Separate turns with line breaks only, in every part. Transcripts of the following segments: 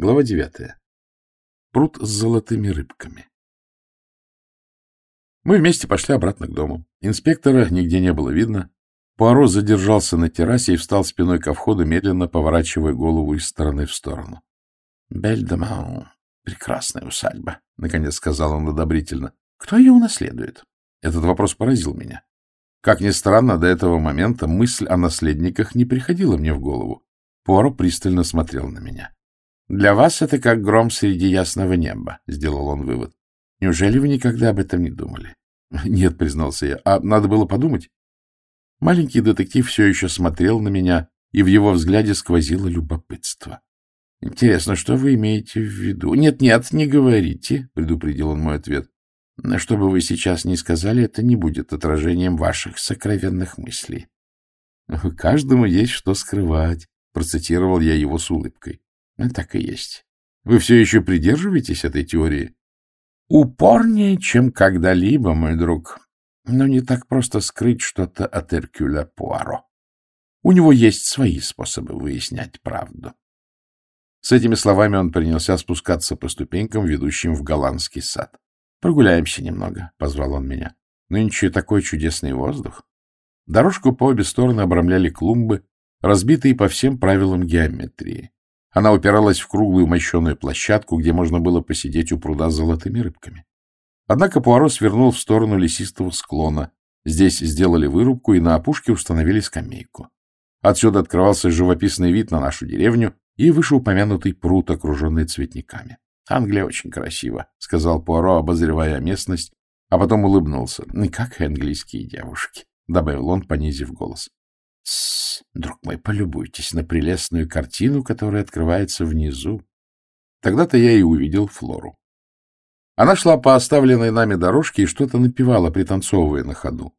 Глава девятая. Пруд с золотыми рыбками. Мы вместе пошли обратно к дому. Инспектора нигде не было видно. Пуаро задержался на террасе и встал спиной ко входу, медленно поворачивая голову из стороны в сторону. — бель де прекрасная усадьба, — наконец сказал он одобрительно. — Кто ее унаследует? Этот вопрос поразил меня. Как ни странно, до этого момента мысль о наследниках не приходила мне в голову. Пуаро пристально смотрел на меня. — Для вас это как гром среди ясного неба, — сделал он вывод. — Неужели вы никогда об этом не думали? — Нет, — признался я. — А надо было подумать? Маленький детектив все еще смотрел на меня, и в его взгляде сквозило любопытство. — Интересно, что вы имеете в виду? Нет, — Нет-нет, не говорите, — предупредил он мой ответ. — Что бы вы сейчас ни сказали, это не будет отражением ваших сокровенных мыслей. — Каждому есть что скрывать, — процитировал я его с улыбкой. Ну, так и есть. Вы все еще придерживаетесь этой теории? Упорнее, чем когда-либо, мой друг. Но не так просто скрыть что-то от Эркюля Пуаро. У него есть свои способы выяснять правду. С этими словами он принялся спускаться по ступенькам, ведущим в голландский сад. — Прогуляемся немного, — позвал он меня. — Нынче такой чудесный воздух. Дорожку по обе стороны обрамляли клумбы, разбитые по всем правилам геометрии. Она упиралась в круглую мощеную площадку, где можно было посидеть у пруда с золотыми рыбками. Однако Пуаро свернул в сторону лесистого склона. Здесь сделали вырубку и на опушке установили скамейку. Отсюда открывался живописный вид на нашу деревню и вышеупомянутый пруд, окруженный цветниками. — Англия очень красиво, — сказал Пуаро, обозревая местность, а потом улыбнулся. — Как английские девушки, — добавил он, понизив голос. Тссс, друг мой, полюбуйтесь на прелестную картину, которая открывается внизу. Тогда-то я и увидел Флору. Она шла по оставленной нами дорожке и что-то напевала, пританцовывая на ходу.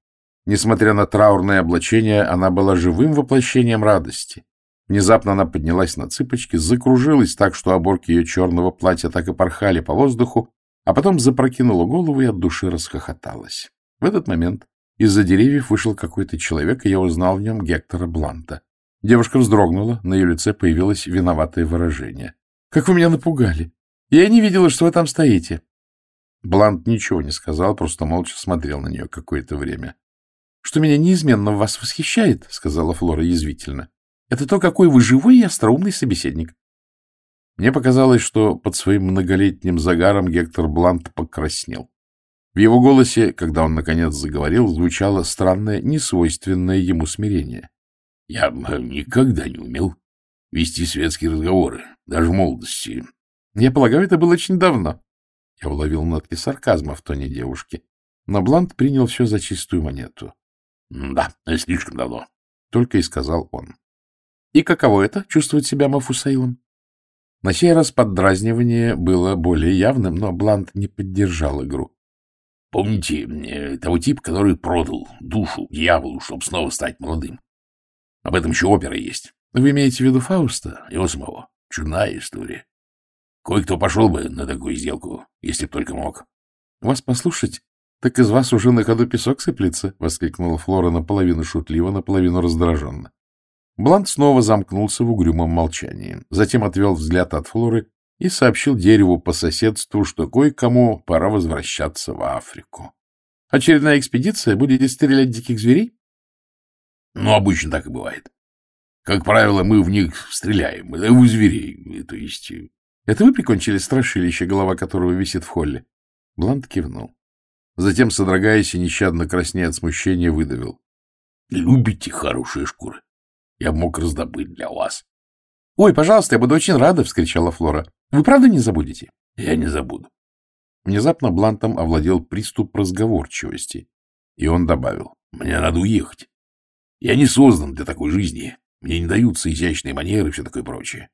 Несмотря на траурное облачение, она была живым воплощением радости. Внезапно она поднялась на цыпочки, закружилась так, что оборки ее черного платья так и порхали по воздуху, а потом запрокинула голову и от души расхохоталась. В этот момент из-за деревьев вышел какой-то человек, и я узнал в нем Гектора Бланта. Девушка вздрогнула, на ее лице появилось виноватое выражение. — Как вы меня напугали! Я не видела, что вы там стоите. Блант ничего не сказал, просто молча смотрел на нее какое-то время. — Что меня неизменно в вас восхищает, — сказала Флора язвительно, — это то, какой вы живой и остроумный собеседник. Мне показалось, что под своим многолетним загаром Гектор Блант покраснел. В его голосе, когда он, наконец, заговорил, звучало странное, несвойственное ему смирение. — Я никогда не умел вести светские разговоры, даже в молодости. Я полагаю, это было очень давно. Я уловил нотки сарказма в тоне девушки, но Блант принял все за чистую монету. — Да, слишком давно, — только и сказал он. — И каково это, чувствовать себя Мафусаилом? На сей раз поддразнивание было более явным, но Блант не поддержал игру. Помните э, того типа, который продал душу дьяволу, чтобы снова стать молодым? Об этом еще опера есть. Вы имеете в виду Фауста? Его самого. Чудная история. Кое-кто пошел бы на такую сделку, если б только мог. — Вас послушать, так из вас уже на ходу песок сыплется, — воскликнула Флора наполовину шутливо, наполовину раздраженно. Блант снова замкнулся в угрюмом молчании, затем отвел взгляд от Флоры и сообщил дереву по соседству, что кое-кому пора возвращаться в Африку. — Очередная экспедиция? Будете стрелять диких зверей? — Ну, обычно так и бывает. Как правило, мы в них стреляем, в зверей, то есть... Э, — Это вы прикончили страшилище, голова которого висит в холле? Блант кивнул. Затем, содрогаясь и нещадно краснея от смущения, выдавил. — Любите хорошие шкуры? Я мог раздобыть для вас. — Ой, пожалуйста, я буду очень рада! — вскричала Флора. Вы правда не забудете? Я не забуду. Внезапно Блантом овладел приступ разговорчивости, и он добавил. Мне надо уехать. Я не создан для такой жизни. Мне не даются изящные манеры и все такое прочее.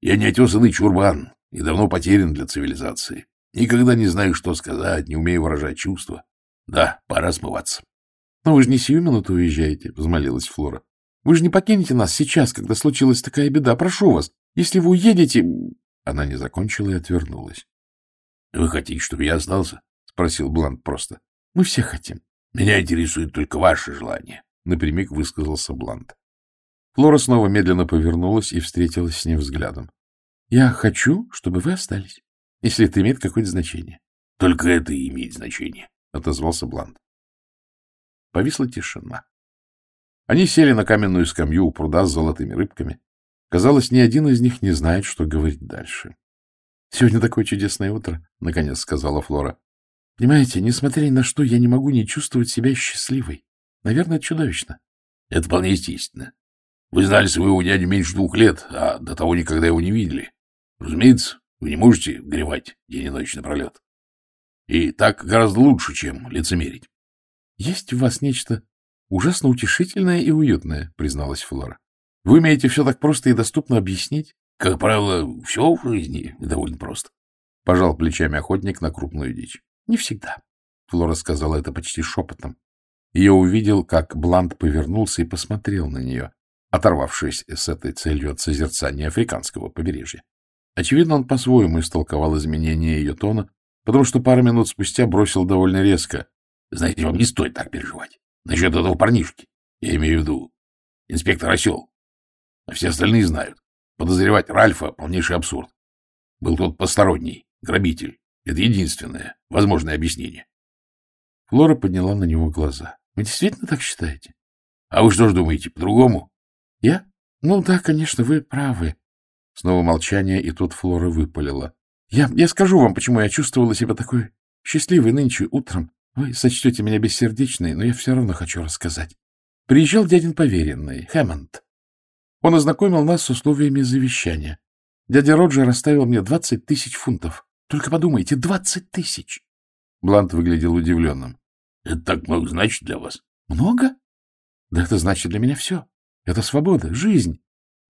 Я не отесанный чурбан и давно потерян для цивилизации. Никогда не знаю, что сказать, не умею выражать чувства. Да, пора смываться. — Но вы же не сию минуту уезжаете, — взмолилась Флора. — Вы же не покинете нас сейчас, когда случилась такая беда. Прошу вас, если вы уедете... Она не закончила и отвернулась. — Вы хотите, чтобы я остался? — спросил Блант просто. — Мы все хотим. — Меня интересует только ваше желание, — напрямик высказался Блант. Флора снова медленно повернулась и встретилась с ним взглядом.
Я хочу, чтобы вы остались, если это имеет какое-то значение.
— Только это и имеет значение, — отозвался Блант.
Повисла тишина. Они сели на каменную скамью у пруда с золотыми рыбками. Казалось, ни один из них не знает, что говорить дальше. — Сегодня такое чудесное утро, — наконец сказала Флора. — Понимаете, несмотря ни на что, я не могу не чувствовать себя счастливой. Наверное, это чудовищно.
— Это вполне естественно. Вы знали своего дядю меньше двух лет, а до того никогда его не видели. Разумеется, вы не можете горевать день и ночь напролет. И так гораздо лучше, чем лицемерить.
— Есть у вас нечто ужасно утешительное и уютное, — призналась Флора. — Вы умеете все так просто и доступно объяснить?
— Как правило, все в жизни довольно просто.
— пожал плечами охотник на крупную дичь.
— Не всегда.
Флора сказала это почти шепотом. Ее увидел, как Блант повернулся и посмотрел на нее, оторвавшись с этой целью от созерцания африканского побережья. Очевидно, он по-своему истолковал изменение ее тона, потому что пару минут спустя бросил довольно резко.
— Знаете, вам не стоит так переживать. Насчет этого парнишки. Я имею в виду инспектор Осел. А все остальные знают. Подозревать Ральфа — полнейший абсурд. Был тот посторонний, грабитель. Это единственное возможное объяснение.
Флора подняла на него глаза. — Вы действительно так считаете?
— А вы что ж думаете, по-другому?
— Я? Ну да, конечно, вы правы.
Снова молчание, и тут Флора выпалила.
— Я, я скажу вам, почему я чувствовала себя такой счастливой нынче утром. Вы сочтете меня бессердечной, но я все равно хочу рассказать. Приезжал дядин поверенный, Хэммонд. Он ознакомил нас с условиями завещания. Дядя Роджер оставил мне двадцать тысяч фунтов. Только подумайте, двадцать тысяч!
Блант выглядел удивленным.
— Это так много значит для вас?
— Много? Да это значит для меня все. Это свобода, жизнь.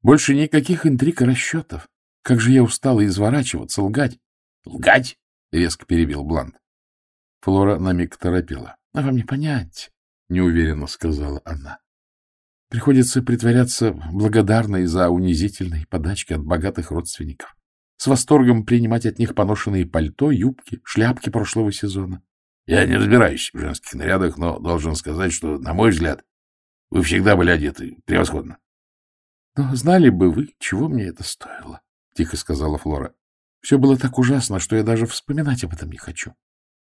Больше никаких интриг и расчетов. Как же я устала изворачиваться, лгать.
— Лгать?
— резко перебил Блант. Флора на миг торопила.
— А вам не понять, — неуверенно сказала она. Приходится притворяться благодарной за унизительные подачки от богатых родственников. С восторгом принимать от них поношенные пальто, юбки, шляпки прошлого сезона.
Я не разбираюсь в женских нарядах, но должен сказать, что, на мой взгляд, вы всегда были одеты превосходно.
— Но знали бы вы, чего мне это стоило, — тихо сказала Флора. — Все было так ужасно, что я даже вспоминать об этом не хочу.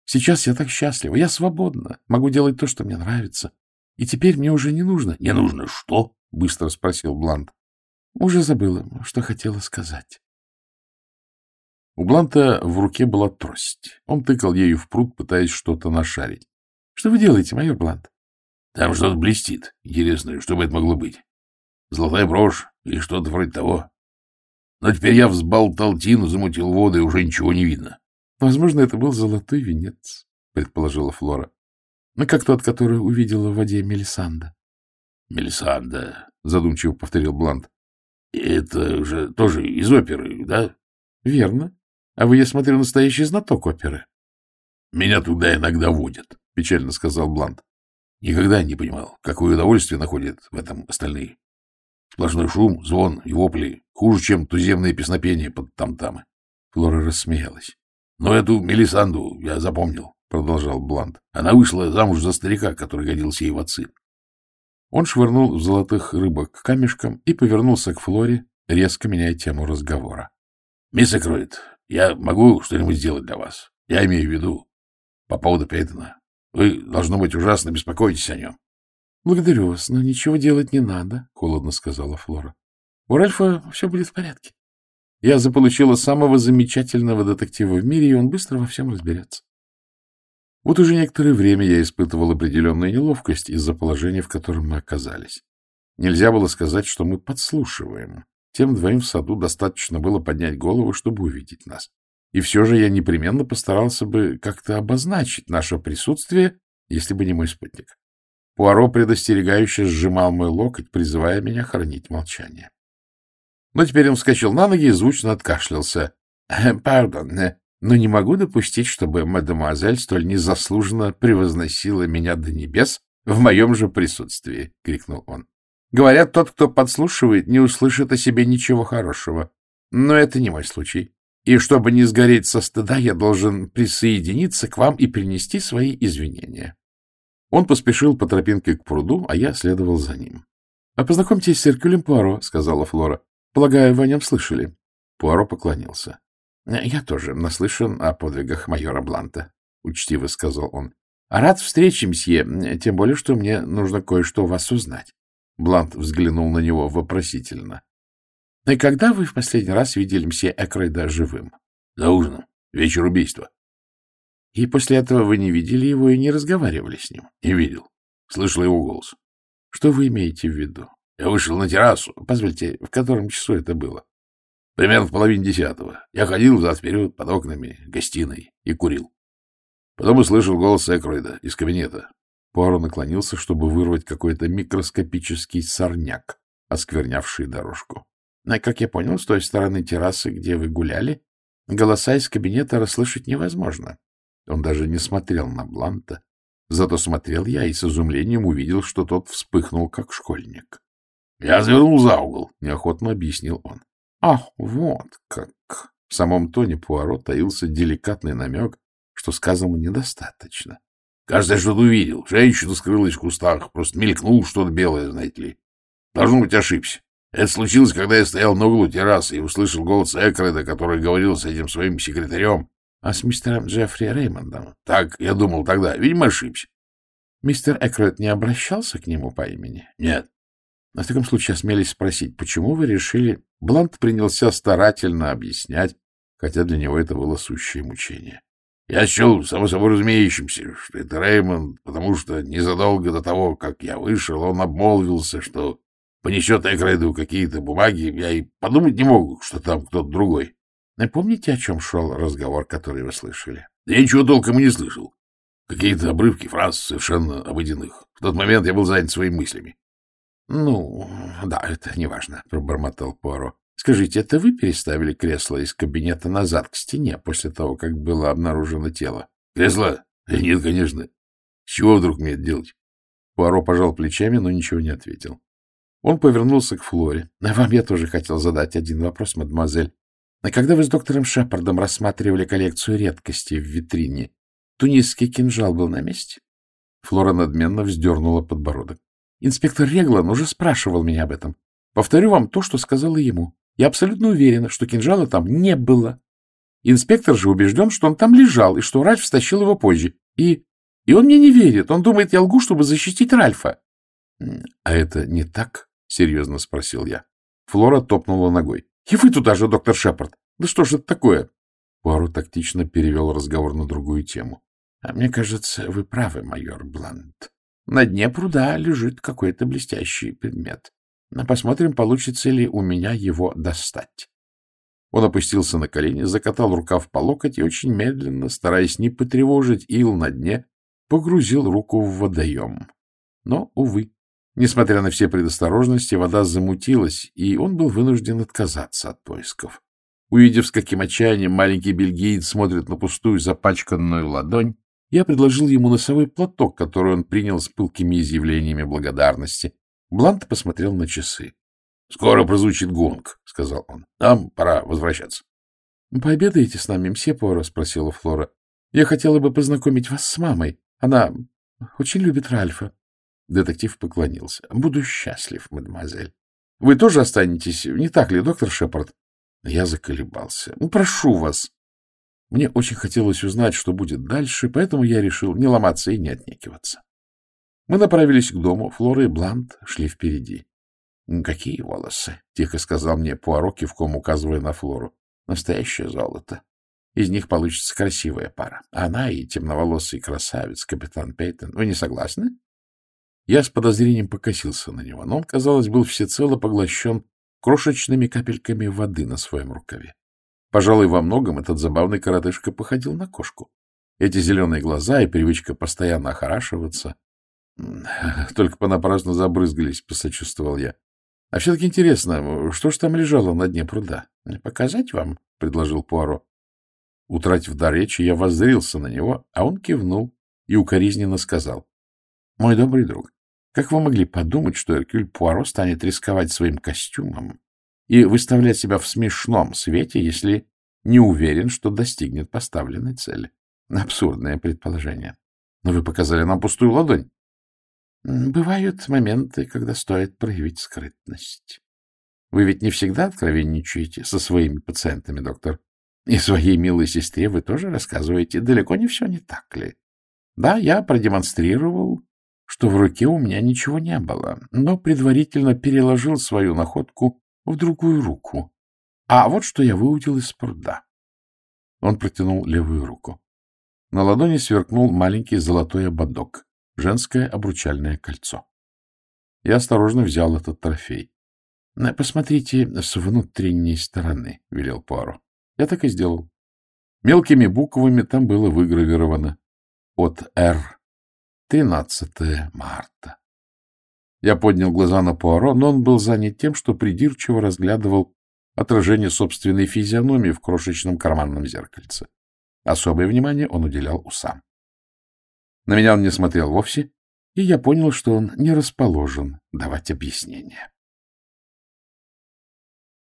Сейчас я так счастлива, я свободна, могу делать то, что мне нравится. И теперь мне уже не нужно.
— Не нужно что? — быстро спросил Блант.
— Уже забыла, что хотела сказать.
У Бланта в руке была трость. Он тыкал ею в пруд, пытаясь что-то нашарить.
— Что вы делаете, майор Блант?
— Там что-то блестит. Интересно, что бы это могло быть? Золотая брошь или что-то вроде того. Но теперь я взболтал тину, замутил воду, и уже ничего не видно.
— Возможно, это был золотой венец, — предположила Флора. — Ну, как тот, который увидела в воде Мелисанда.
— Мелисанда, — задумчиво повторил Блант. — Это же тоже из оперы, да?
— Верно. А вы, я смотрю, настоящий знаток оперы.
— Меня туда иногда водят, — печально сказал Блант. Никогда не понимал, какое удовольствие находят в этом остальные. Сплошной шум, звон и вопли, хуже, чем туземные песнопения под там-тамы.
Флора рассмеялась.
— Но эту Мелисанду я запомнил, — продолжал Блант. Она вышла замуж за старика, который годился ей в отцы.
Он швырнул в золотых рыбок камешком и повернулся к Флоре, резко меняя тему разговора.
— Мисс Экроид, я могу что-нибудь сделать для вас. Я имею в виду по поводу Пейтона. Вы, должно быть, ужасно беспокоитесь о нем.
— Благодарю вас, но ничего делать не надо, — холодно сказала Флора. — У Ральфа все будет в порядке. Я заполучила самого замечательного детектива в мире, и он быстро во всем разберется.
Вот уже некоторое время я испытывал определенную неловкость из-за положения, в котором мы оказались. Нельзя было сказать, что мы подслушиваем. Тем двоим в саду достаточно было поднять голову, чтобы увидеть нас. И все же я непременно постарался бы как-то обозначить наше присутствие, если бы не мой спутник. Пуаро предостерегающе сжимал мой локоть, призывая меня хранить молчание. Но теперь он вскочил на ноги и звучно откашлялся. — Пардон, но не могу допустить, чтобы мадемуазель столь незаслуженно превозносила меня до небес в моем же присутствии, — крикнул он. Говорят, тот, кто подслушивает, не услышит о себе ничего хорошего. Но это не мой случай. И чтобы не сгореть со стыда, я должен присоединиться к вам и принести свои извинения. Он поспешил по тропинке к пруду, а я следовал за ним. — А познакомьтесь с Эркюлем Пуаро, — сказала Флора. — Полагаю, вы о нем слышали. Пуаро поклонился. — Я тоже наслышан о подвигах майора Бланта, — учтиво сказал он. — Рад встрече, мсье, тем более, что мне нужно кое-что у вас узнать. Блант взглянул на него вопросительно. — И когда вы в последний раз видели мсье Экройда живым?
— За ужином. Вечер убийства.
— И после этого вы не видели его и не разговаривали с ним?
— Не видел. Слышал его голос.
— Что вы имеете в виду?
— Я вышел на террасу.
Позвольте, в котором часу это было?
Примерно в половине десятого. Я ходил взад-вперед под окнами гостиной и курил. Потом услышал голос Экройда из кабинета.
Пуаро наклонился, чтобы вырвать какой-то микроскопический сорняк, осквернявший дорожку. Но, как я понял, с той стороны террасы, где вы гуляли, голоса из кабинета расслышать невозможно. Он даже не смотрел на Бланта. Зато смотрел я и с изумлением увидел, что тот вспыхнул, как школьник.
— Я завернул за угол, — неохотно объяснил он.
Ах, вот как! В самом тоне Пуаро таился деликатный намек, что сказано недостаточно.
Кажется, что-то увидел. Женщина скрылась в кустах. Просто мелькнул что-то белое, знаете ли. Должно быть, ошибся. Это случилось, когда я стоял на углу террасы и услышал голос Экреда, который говорил с этим своим секретарем.
А с мистером Джеффри Реймондом?
Так, я думал тогда. Видимо, ошибся.
Мистер Экред не обращался к нему по имени?
Нет.
В таком случае осмелись спросить, почему вы решили... Блант принялся старательно объяснять, хотя для него это было сущее мучение.
Я счел, само собой разумеющимся, что это Реймонд, потому что незадолго до того, как я вышел, он обмолвился, что понесет Экрейду какие-то бумаги. Я и подумать не мог, что там кто-то другой.
Помните, о чем шел разговор, который вы слышали?
Я ничего толком и не слышал. Какие-то обрывки фраз совершенно обыденных. В тот момент я был занят своими мыслями.
— Ну, да, это неважно, — пробормотал Пуаро. — Скажите, это вы переставили кресло из кабинета назад к стене после того, как было обнаружено тело?
— Кресло? Нет, конечно. С чего вдруг мне это делать?
Пуаро пожал плечами, но ничего не ответил. Он повернулся к Флоре. — Вам я тоже хотел задать один вопрос, мадемуазель. А когда вы с доктором Шепардом рассматривали коллекцию редкостей в витрине, тунисский кинжал был на месте? Флора надменно вздернула подбородок. Инспектор Реглан уже спрашивал меня об этом. Повторю вам то, что сказала ему. Я абсолютно уверена, что кинжала там не было. Инспектор же убежден, что он там лежал, и что Ральф стащил его позже. И... и он мне не верит. Он думает, я лгу, чтобы защитить Ральфа. — А это не так? — серьезно спросил я. Флора топнула ногой. — И вы туда же, доктор Шепард. Да что ж это такое? Пуаро тактично перевел разговор на другую тему. — А мне кажется, вы правы, майор Блант. На дне пруда лежит какой-то блестящий предмет. Посмотрим, получится ли у меня его достать. Он опустился на колени, закатал рукав по локоть и очень медленно, стараясь не потревожить ил на дне, погрузил руку в водоем. Но, увы, несмотря на все предосторожности, вода замутилась, и он был вынужден отказаться от поисков. Увидев, с каким отчаянием маленький бельгиец смотрит на пустую запачканную ладонь, я предложил ему носовой платок, который он принял с пылкими изъявлениями благодарности. Блант посмотрел на часы.
— Скоро прозвучит гонг, — сказал он. — Нам пора возвращаться.
— Пообедаете с нами, мсье Поро? — спросила Флора. — Я хотела бы познакомить вас с мамой. Она очень любит Ральфа. Детектив поклонился. — Буду счастлив, мадемуазель. — Вы тоже останетесь, не так ли, доктор Шепард? Я заколебался. — Прошу вас. Мне очень хотелось узнать, что будет дальше, поэтому я решил не ломаться и не отнекиваться. Мы направились к дому. Флора и Блант шли впереди. — Какие волосы? — тихо сказал мне Пуаро, кивком указывая на Флору. — Настоящее золото. Из них получится красивая пара. Она и темноволосый красавец, капитан Пейтон. Вы не согласны? Я с подозрением покосился на него, но он, казалось, был всецело поглощен крошечными капельками воды на своем рукаве. Пожалуй, во многом этот забавный коротышка походил на кошку. Эти зеленые глаза и привычка постоянно охорашиваться. Только понапрасну забрызгались, посочувствовал я. А все-таки интересно, что ж там лежало на дне пруда? Показать вам? — предложил Пуаро. Утратив до речи, я воззрился на него, а он кивнул и укоризненно сказал. — Мой добрый друг, как вы могли подумать, что Эркюль Пуаро станет рисковать своим костюмом и выставлять себя в смешном свете, если не уверен, что достигнет поставленной цели. Абсурдное предположение. Но вы показали нам пустую ладонь. Бывают моменты, когда стоит проявить скрытность.
Вы ведь не всегда откровенничаете со своими пациентами, доктор. И своей милой сестре вы тоже рассказываете. Далеко не все не так ли? Да, я продемонстрировал, что в руке у меня ничего не было, но предварительно переложил свою находку в другую руку. А вот что я выудил из пруда. Он протянул левую руку. На ладони сверкнул маленький золотой ободок, женское обручальное кольцо. Я осторожно взял этот трофей. — Посмотрите с внутренней стороны, — велел Пуаро. Я так и сделал. Мелкими буквами там было выгравировано от Р. 13 марта. Я поднял глаза на Пуаро, но он был занят тем, что придирчиво разглядывал отражение собственной физиономии в крошечном карманном зеркальце. Особое внимание он уделял усам. На меня он не смотрел вовсе, и я понял, что он не расположен давать объяснения.